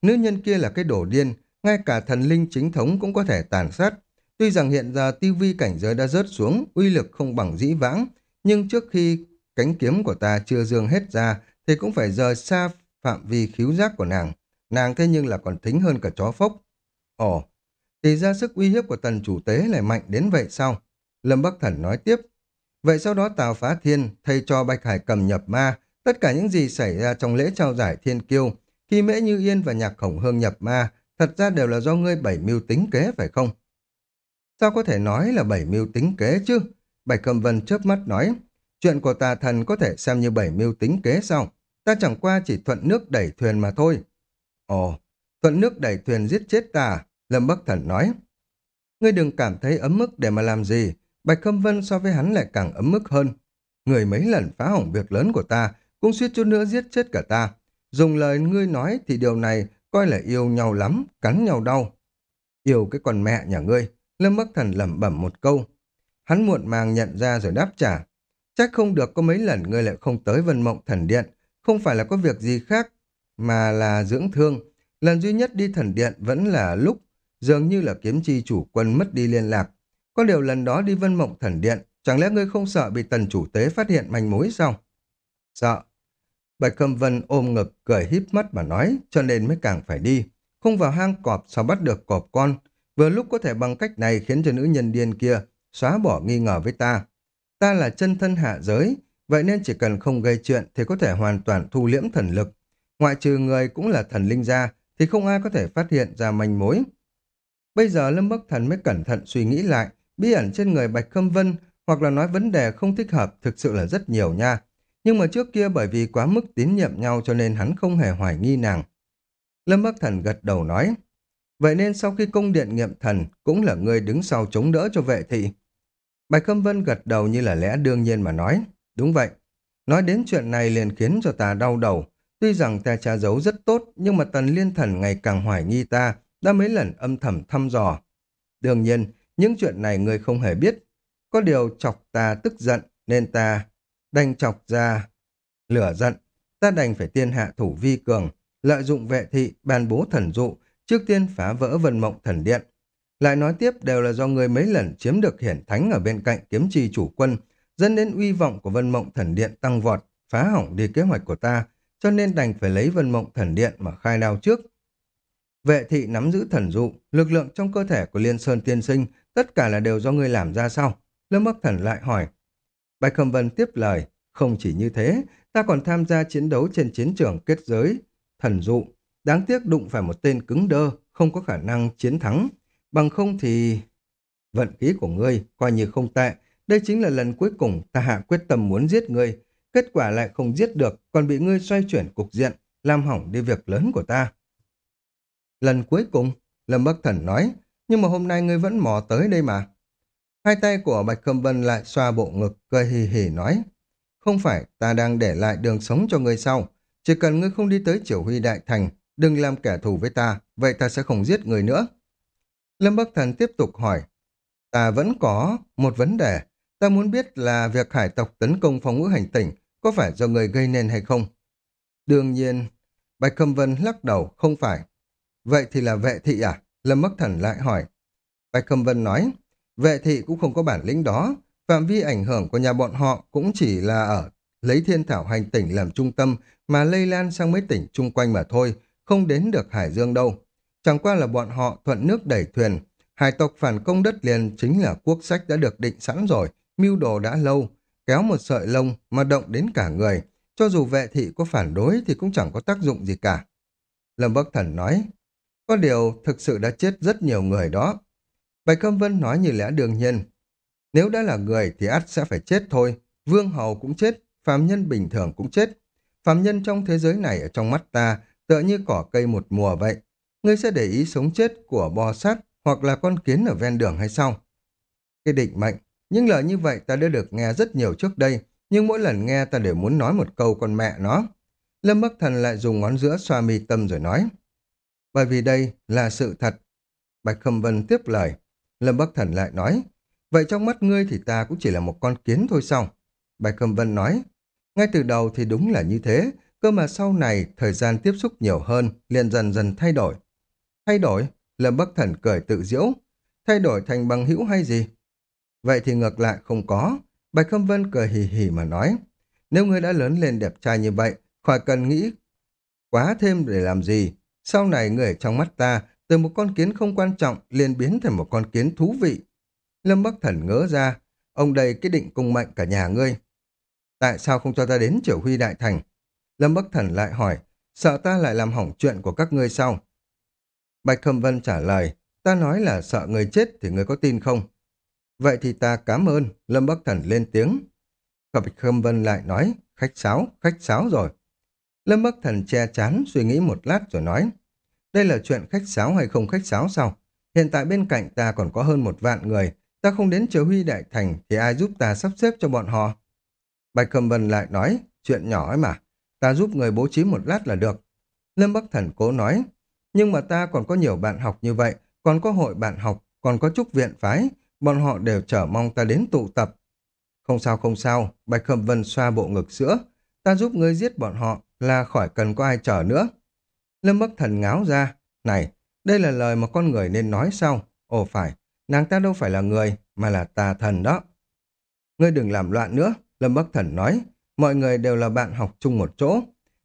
Nữ nhân kia là cái đồ điên, ngay cả thần linh chính thống cũng có thể tàn sát. Tuy rằng hiện giờ tiêu vi cảnh giới đã rớt xuống, uy lực không bằng dĩ vãng, nhưng trước khi cánh kiếm của ta chưa dương hết ra, thì cũng phải rời xa phạm vi khiếu giác của nàng. Nàng thế nhưng là còn thính hơn cả chó phốc. Ồ, thì ra sức uy hiếp của tần chủ tế lại mạnh đến vậy sao? Lâm Bắc Thần nói tiếp. Vậy sau đó Tào Phá Thiên, thầy cho Bạch Hải cầm nhập ma, tất cả những gì xảy ra trong lễ trao giải thiên kiêu, khi Mễ Như Yên và Nhạc Khổng Hương nhập ma, thật ra đều là do ngươi bảy mưu tính kế phải không? Sao có thể nói là bảy mưu tính kế chứ? Bạch Cầm Vân chớp mắt nói, chuyện của tà thần có thể xem như bảy mưu tính kế sao? Ta chẳng qua chỉ thuận nước đẩy thuyền mà thôi. Ồ, thuận nước đẩy thuyền giết chết ta, Lâm Bắc Thần nói. Ngươi đừng cảm thấy ấm mức để mà làm gì, Bạch Khâm Vân so với hắn lại càng ấm mức hơn. Người mấy lần phá hỏng việc lớn của ta, cũng suýt chút nữa giết chết cả ta. Dùng lời ngươi nói thì điều này coi là yêu nhau lắm, cắn nhau đau. Yêu cái con mẹ nhà ngươi, Lâm Bắc Thần lẩm bẩm một câu. Hắn muộn màng nhận ra rồi đáp trả. Chắc không được có mấy lần ngươi lại không tới Vân Mộng Thần Điện, không phải là có việc gì khác, mà là dưỡng thương. Lần duy nhất đi thần điện vẫn là lúc dường như là kiếm chi chủ quân mất đi liên lạc. Có điều lần đó đi Vân Mộng Thần Điện, chẳng lẽ ngươi không sợ bị tần chủ tế phát hiện manh mối sao? Sợ. Bạch Khâm Vân ôm ngực cười híp mắt mà nói, cho nên mới càng phải đi. Không vào hang cọp sao bắt được cọp con. Vừa lúc có thể bằng cách này khiến cho nữ nhân điên kia xóa bỏ nghi ngờ với ta. Ta là chân thân hạ giới, vậy nên chỉ cần không gây chuyện thì có thể hoàn toàn thu liễm thần lực. Ngoại trừ người cũng là thần linh gia, thì không ai có thể phát hiện ra manh mối. Bây giờ Lâm Bắc Thần mới cẩn thận suy nghĩ lại, bí ẩn trên người Bạch Khâm Vân hoặc là nói vấn đề không thích hợp thực sự là rất nhiều nha. Nhưng mà trước kia bởi vì quá mức tín nhiệm nhau cho nên hắn không hề hoài nghi nàng. Lâm Bắc Thần gật đầu nói, vậy nên sau khi cung điện nghiệm thần cũng là người đứng sau chống đỡ cho vệ thị. Bạch Khâm Vân gật đầu như là lẽ đương nhiên mà nói, đúng vậy. Nói đến chuyện này liền khiến cho ta đau đầu. Tuy rằng ta tra giấu rất tốt, nhưng mà tần liên thần ngày càng hoài nghi ta, đã mấy lần âm thầm thăm dò. Đương nhiên, những chuyện này người không hề biết. Có điều chọc ta tức giận, nên ta đành chọc ra lửa giận. Ta đành phải tiên hạ thủ vi cường, lợi dụng vệ thị, ban bố thần dụ, trước tiên phá vỡ vân mộng thần điện. Lại nói tiếp đều là do người mấy lần chiếm được hiển thánh ở bên cạnh kiếm trì chủ quân, dẫn đến uy vọng của vân mộng thần điện tăng vọt, phá hỏng đi kế hoạch của ta, cho nên đành phải lấy vân mộng thần điện mà khai đao trước. Vệ thị nắm giữ thần dụ, lực lượng trong cơ thể của Liên Sơn tiên sinh, tất cả là đều do ngươi làm ra sao? Lâm Bắc Thần lại hỏi. Bạch Khâm Vân tiếp lời, không chỉ như thế, ta còn tham gia chiến đấu trên chiến trường kết giới, thần dụ. Đáng tiếc đụng phải một tên cứng đơ, không có khả năng chiến thắng. Bằng không thì... Vận khí của ngươi coi như không tệ. Đây chính là lần cuối cùng ta hạ quyết tâm muốn giết ngươi. Kết quả lại không giết được, còn bị ngươi xoay chuyển cục diện, làm hỏng đi việc lớn của ta. Lần cuối cùng, Lâm Bắc Thần nói, nhưng mà hôm nay ngươi vẫn mò tới đây mà. Hai tay của Bạch Khâm Vân lại xoa bộ ngực, cười hì hì nói, không phải ta đang để lại đường sống cho ngươi sau, chỉ cần ngươi không đi tới triều huy đại thành, đừng làm kẻ thù với ta, vậy ta sẽ không giết người nữa. Lâm Bắc Thần tiếp tục hỏi, ta vẫn có một vấn đề, ta muốn biết là việc hải tộc tấn công phòng ngữ hành tỉnh có phải do người gây nên hay không? Đương nhiên, Bạch Khâm Vân lắc đầu, không phải. Vậy thì là vệ thị à? Lâm Bắc Thần lại hỏi. Bạch Khâm Vân nói, vệ thị cũng không có bản lĩnh đó, phạm vi ảnh hưởng của nhà bọn họ cũng chỉ là ở lấy thiên thảo hành tỉnh làm trung tâm mà lây lan sang mấy tỉnh chung quanh mà thôi, không đến được Hải Dương đâu. Chẳng qua là bọn họ thuận nước đẩy thuyền. Hải tộc phản công đất liền chính là quốc sách đã được định sẵn rồi, mưu đồ đã lâu, kéo một sợi lông mà động đến cả người. Cho dù vệ thị có phản đối thì cũng chẳng có tác dụng gì cả. Lâm Bắc Thần nói, có điều thực sự đã chết rất nhiều người đó. Bạch Câm Vân nói như lẽ đương nhiên. Nếu đã là người thì ắt sẽ phải chết thôi. Vương hầu cũng chết, phàm nhân bình thường cũng chết. Phàm nhân trong thế giới này ở trong mắt ta tựa như cỏ cây một mùa vậy. Ngươi sẽ để ý sống chết của bò sát hoặc là con kiến ở ven đường hay sao? Cái định mệnh, những lời như vậy ta đã được nghe rất nhiều trước đây, nhưng mỗi lần nghe ta đều muốn nói một câu con mẹ nó. Lâm Bắc Thần lại dùng ngón giữa xoa mi tâm rồi nói. Bởi vì đây là sự thật. Bạch Khâm Vân tiếp lời. Lâm Bắc Thần lại nói. Vậy trong mắt ngươi thì ta cũng chỉ là một con kiến thôi sao? Bạch Cầm Vân nói. Ngay từ đầu thì đúng là như thế, cơ mà sau này thời gian tiếp xúc nhiều hơn, liền dần dần thay đổi. Thay đổi? Lâm Bắc Thần cười tự diễu. Thay đổi thành bằng hữu hay gì? Vậy thì ngược lại không có. Bạch Khâm Vân cười hì hì mà nói. Nếu ngươi đã lớn lên đẹp trai như vậy, khỏi cần nghĩ quá thêm để làm gì. Sau này người trong mắt ta từ một con kiến không quan trọng liền biến thành một con kiến thú vị. Lâm Bắc Thần ngỡ ra, ông đây cái định cung mệnh cả nhà ngươi. Tại sao không cho ta đến triều huy đại thành? Lâm Bắc Thần lại hỏi, sợ ta lại làm hỏng chuyện của các ngươi sau Bạch Khâm Vân trả lời, ta nói là sợ người chết thì người có tin không? Vậy thì ta cảm ơn, Lâm Bắc Thần lên tiếng. Bạch Khâm Vân lại nói, khách sáo, khách sáo rồi. Lâm Bắc Thần che chán, suy nghĩ một lát rồi nói, đây là chuyện khách sáo hay không khách sáo sao? Hiện tại bên cạnh ta còn có hơn một vạn người, ta không đến triều huy đại thành thì ai giúp ta sắp xếp cho bọn họ? Bạch Khâm Vân lại nói, chuyện nhỏ ấy mà, ta giúp người bố trí một lát là được. Lâm Bắc Thần cố nói, nhưng mà ta còn có nhiều bạn học như vậy, còn có hội bạn học, còn có trúc viện phái, bọn họ đều chờ mong ta đến tụ tập. Không sao không sao, Bạch Khâm Vân xoa bộ ngực sữa, ta giúp ngươi giết bọn họ là khỏi cần có ai chờ nữa. Lâm Bắc Thần ngáo ra, này, đây là lời mà con người nên nói sao? Ồ phải, nàng ta đâu phải là người, mà là tà thần đó. Ngươi đừng làm loạn nữa, Lâm Bắc Thần nói, mọi người đều là bạn học chung một chỗ.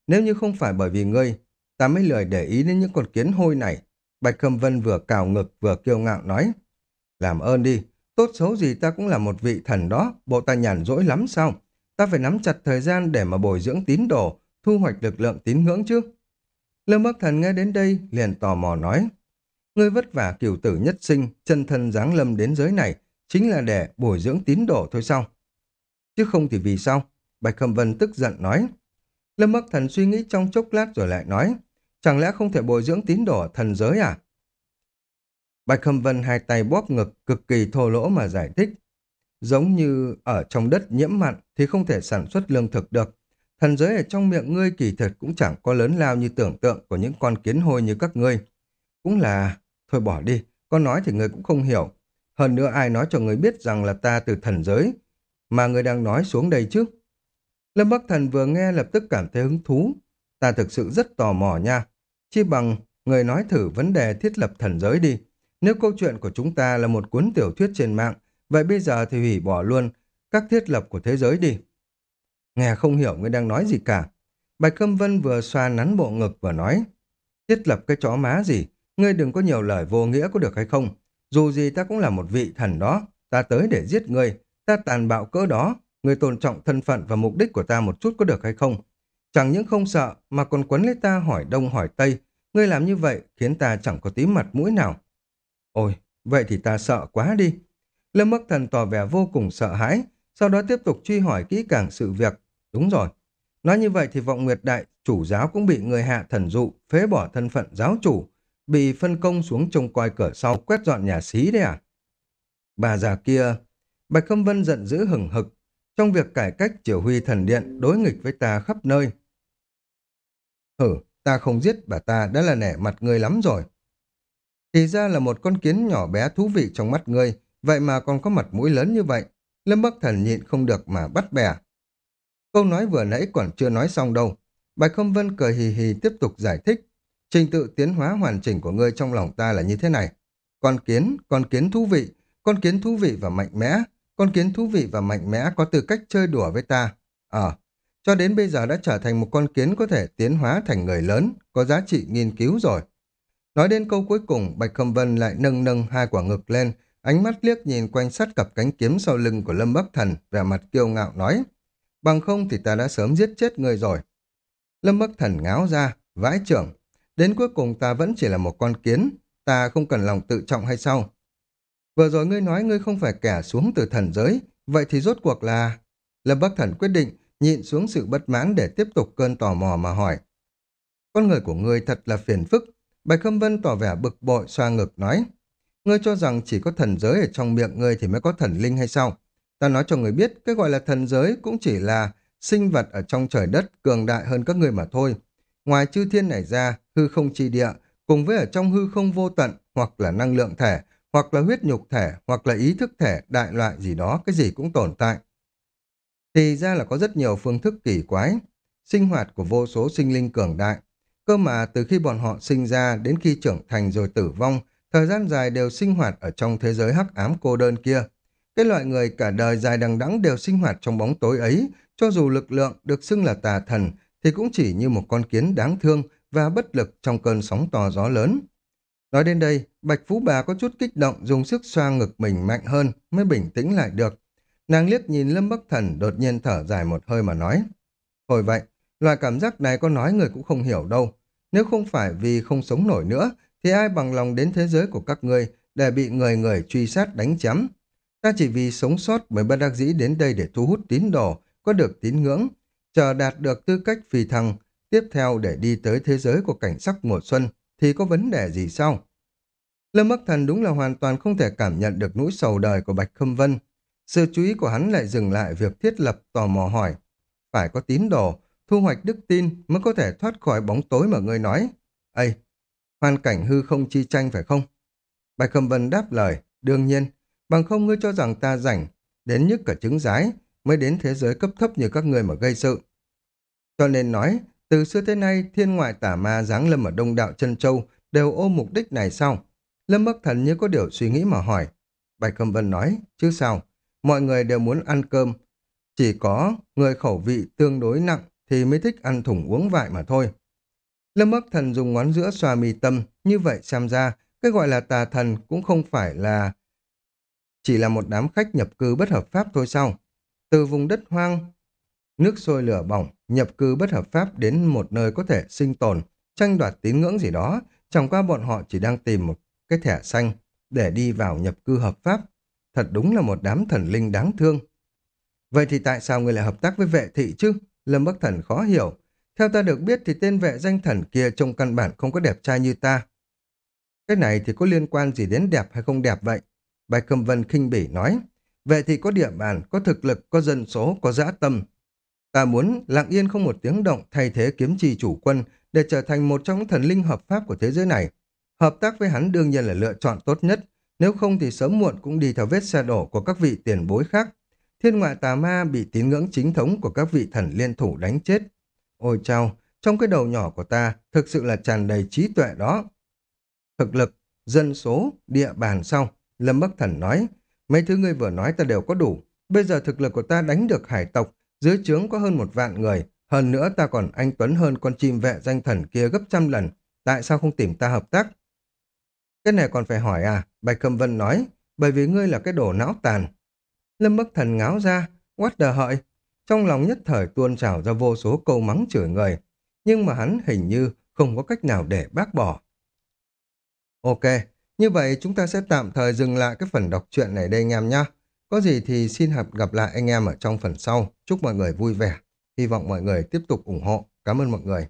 Nếu như không phải bởi vì ngươi, ta mới lười để ý đến những con kiến hôi này. Bạch Khâm Vân vừa cào ngực vừa kiêu ngạo nói, làm ơn đi, tốt xấu gì ta cũng là một vị thần đó, bộ ta nhàn rỗi lắm sao? Ta phải nắm chặt thời gian để mà bồi dưỡng tín đồ, thu hoạch lực lượng tín ngưỡng chứ. Lâm Bắc Thần nghe đến đây liền tò mò nói, Ngươi vất vả cửu tử nhất sinh, chân thân giáng lâm đến giới này, chính là để bồi dưỡng tín đồ thôi sao? Chứ không thì vì sao? Bạch Khâm Vân tức giận nói. Lâm Bắc Thần suy nghĩ trong chốc lát rồi lại nói, chẳng lẽ không thể bồi dưỡng tín đồ thần giới à? Bạch Khâm Vân hai tay bóp ngực cực kỳ thô lỗ mà giải thích. Giống như ở trong đất nhiễm mặn thì không thể sản xuất lương thực được. Thần giới ở trong miệng ngươi kỳ thật cũng chẳng có lớn lao như tưởng tượng của những con kiến hôi như các ngươi. Cũng là, thôi bỏ đi, con nói thì ngươi cũng không hiểu. Hơn nữa ai nói cho ngươi biết rằng là ta từ thần giới, mà ngươi đang nói xuống đây chứ. Lâm Bắc Thần vừa nghe lập tức cảm thấy hứng thú. Ta thực sự rất tò mò nha. Chi bằng người nói thử vấn đề thiết lập thần giới đi. Nếu câu chuyện của chúng ta là một cuốn tiểu thuyết trên mạng, vậy bây giờ thì hủy bỏ luôn các thiết lập của thế giới đi. Nghe không hiểu ngươi đang nói gì cả. Bạch Khâm Vân vừa xoa nắn bộ ngực vừa nói. Thiết lập cái chó má gì? Ngươi đừng có nhiều lời vô nghĩa có được hay không? Dù gì ta cũng là một vị thần đó. Ta tới để giết ngươi. Ta tàn bạo cỡ đó. Ngươi tôn trọng thân phận và mục đích của ta một chút có được hay không? Chẳng những không sợ mà còn quấn lấy ta hỏi đông hỏi tây. Ngươi làm như vậy khiến ta chẳng có tí mặt mũi nào. Ôi, vậy thì ta sợ quá đi. Lâm Bắc Thần tỏ vẻ vô cùng sợ hãi, sau đó tiếp tục truy hỏi kỹ càng sự việc. Đúng rồi. Nói như vậy thì vọng nguyệt đại, chủ giáo cũng bị người hạ thần dụ, phế bỏ thân phận giáo chủ, bị phân công xuống trông coi cửa sau quét dọn nhà xí đấy à? Bà già kia, Bạch Khâm Vân giận dữ hừng hực, trong việc cải cách triều huy thần điện đối nghịch với ta khắp nơi. Hử, ta không giết bà ta đã là nẻ mặt người lắm rồi. Thì ra là một con kiến nhỏ bé thú vị trong mắt ngươi, vậy mà còn có mặt mũi lớn như vậy. Lâm Bắc Thần nhịn không được mà bắt bẻ. Câu nói vừa nãy còn chưa nói xong đâu. Bạch Không Vân cười hì hì tiếp tục giải thích. Trình tự tiến hóa hoàn chỉnh của ngươi trong lòng ta là như thế này. Con kiến, con kiến thú vị, con kiến thú vị và mạnh mẽ, con kiến thú vị và mạnh mẽ có tư cách chơi đùa với ta. Ờ, cho đến bây giờ đã trở thành một con kiến có thể tiến hóa thành người lớn, có giá trị nghiên cứu rồi. Nói đến câu cuối cùng, Bạch Khâm Vân lại nâng nâng hai quả ngực lên, ánh mắt liếc nhìn quanh sát cặp cánh kiếm sau lưng của Lâm Bắc Thần, vẻ mặt kiêu ngạo nói, bằng không thì ta đã sớm giết chết người rồi. Lâm Bắc Thần ngáo ra, vãi trưởng, đến cuối cùng ta vẫn chỉ là một con kiến, ta không cần lòng tự trọng hay sao? Vừa rồi ngươi nói ngươi không phải kẻ xuống từ thần giới, vậy thì rốt cuộc là... Lâm Bắc Thần quyết định nhịn xuống sự bất mãn để tiếp tục cơn tò mò mà hỏi. Con người của ngươi thật là phiền phức, Bạch Khâm Vân tỏ vẻ bực bội xoa ngực nói. Ngươi cho rằng chỉ có thần giới ở trong miệng ngươi thì mới có thần linh hay sao? Ta nói cho người biết, cái gọi là thần giới cũng chỉ là sinh vật ở trong trời đất cường đại hơn các người mà thôi. Ngoài chư thiên này ra, hư không chi địa, cùng với ở trong hư không vô tận, hoặc là năng lượng thể, hoặc là huyết nhục thể, hoặc là ý thức thể, đại loại gì đó, cái gì cũng tồn tại. Thì ra là có rất nhiều phương thức kỳ quái, sinh hoạt của vô số sinh linh cường đại. Cơ mà từ khi bọn họ sinh ra đến khi trưởng thành rồi tử vong, thời gian dài đều sinh hoạt ở trong thế giới hắc ám cô đơn kia. Cái loại người cả đời dài đằng đẵng đều sinh hoạt trong bóng tối ấy, cho dù lực lượng được xưng là tà thần, thì cũng chỉ như một con kiến đáng thương và bất lực trong cơn sóng to gió lớn. Nói đến đây, Bạch Phú Bà có chút kích động dùng sức xoa ngực mình mạnh hơn mới bình tĩnh lại được. Nàng liếc nhìn Lâm Bắc Thần đột nhiên thở dài một hơi mà nói. Thôi vậy, loại cảm giác này có nói người cũng không hiểu đâu. Nếu không phải vì không sống nổi nữa, thì ai bằng lòng đến thế giới của các ngươi để bị người người truy sát đánh chém. Ta chỉ vì sống sót mới bất đắc dĩ đến đây để thu hút tín đồ, có được tín ngưỡng, chờ đạt được tư cách phi thăng, tiếp theo để đi tới thế giới của cảnh sắc mùa xuân, thì có vấn đề gì sao? Lâm Bắc Thần đúng là hoàn toàn không thể cảm nhận được nỗi sầu đời của Bạch Khâm Vân. Sự chú ý của hắn lại dừng lại việc thiết lập tò mò hỏi. Phải có tín đồ, thu hoạch đức tin mới có thể thoát khỏi bóng tối mà ngươi nói. Ây, hoàn cảnh hư không chi tranh phải không? Bạch Khâm Vân đáp lời, đương nhiên, bằng không ngươi cho rằng ta rảnh, đến nhức cả trứng rái, mới đến thế giới cấp thấp như các ngươi mà gây sự. Cho nên nói, từ xưa tới nay, thiên ngoại tả ma giáng lâm ở đông đạo chân châu đều ôm mục đích này sao? Lâm Bắc Thần như có điều suy nghĩ mà hỏi. Bạch Khâm Vân nói, chứ sao? Mọi người đều muốn ăn cơm. Chỉ có người khẩu vị tương đối nặng thì mới thích ăn thủng uống vại mà thôi. Lâm Bắc Thần dùng ngón giữa xoa mi tâm, như vậy xem ra, cái gọi là tà thần cũng không phải là chỉ là một đám khách nhập cư bất hợp pháp thôi sao? Từ vùng đất hoang, nước sôi lửa bỏng, nhập cư bất hợp pháp đến một nơi có thể sinh tồn, tranh đoạt tín ngưỡng gì đó, chẳng qua bọn họ chỉ đang tìm một cái thẻ xanh để đi vào nhập cư hợp pháp. Thật đúng là một đám thần linh đáng thương. Vậy thì tại sao người lại hợp tác với vệ thị chứ? Lâm Bắc Thần khó hiểu. Theo ta được biết thì tên vệ danh thần kia trông căn bản không có đẹp trai như ta. Cái này thì có liên quan gì đến đẹp hay không đẹp vậy? Bạch Cầm Vân khinh bỉ nói. Vậy thì có địa bàn, có thực lực, có dân số, có dã tâm. Ta muốn lặng yên không một tiếng động thay thế kiếm trì chủ quân để trở thành một trong những thần linh hợp pháp của thế giới này. Hợp tác với hắn đương nhiên là lựa chọn tốt nhất, nếu không thì sớm muộn cũng đi theo vết xe đổ của các vị tiền bối khác. Thiên ngoại tà ma bị tín ngưỡng chính thống của các vị thần liên thủ đánh chết. Ôi chao, trong cái đầu nhỏ của ta thực sự là tràn đầy trí tuệ đó. Thực lực, dân số, địa bàn sau, Lâm Bắc Thần nói, mấy thứ ngươi vừa nói ta đều có đủ. Bây giờ thực lực của ta đánh được hải tộc, dưới trướng có hơn một vạn người, hơn nữa ta còn anh Tuấn hơn con chim vệ danh thần kia gấp trăm lần. Tại sao không tìm ta hợp tác? Cái này còn phải hỏi à? Bạch Khâm Vân nói, bởi vì ngươi là cái đồ não tàn. Lâm Bắc Thần ngáo ra, what the hợi. Trong lòng nhất thời tuôn trào ra vô số câu mắng chửi người, nhưng mà hắn hình như không có cách nào để bác bỏ. Ok, như vậy chúng ta sẽ tạm thời dừng lại cái phần đọc truyện này đây anh em nhé. Có gì thì xin gặp gặp lại anh em ở trong phần sau. Chúc mọi người vui vẻ. Hy vọng mọi người tiếp tục ủng hộ. Cảm ơn mọi người.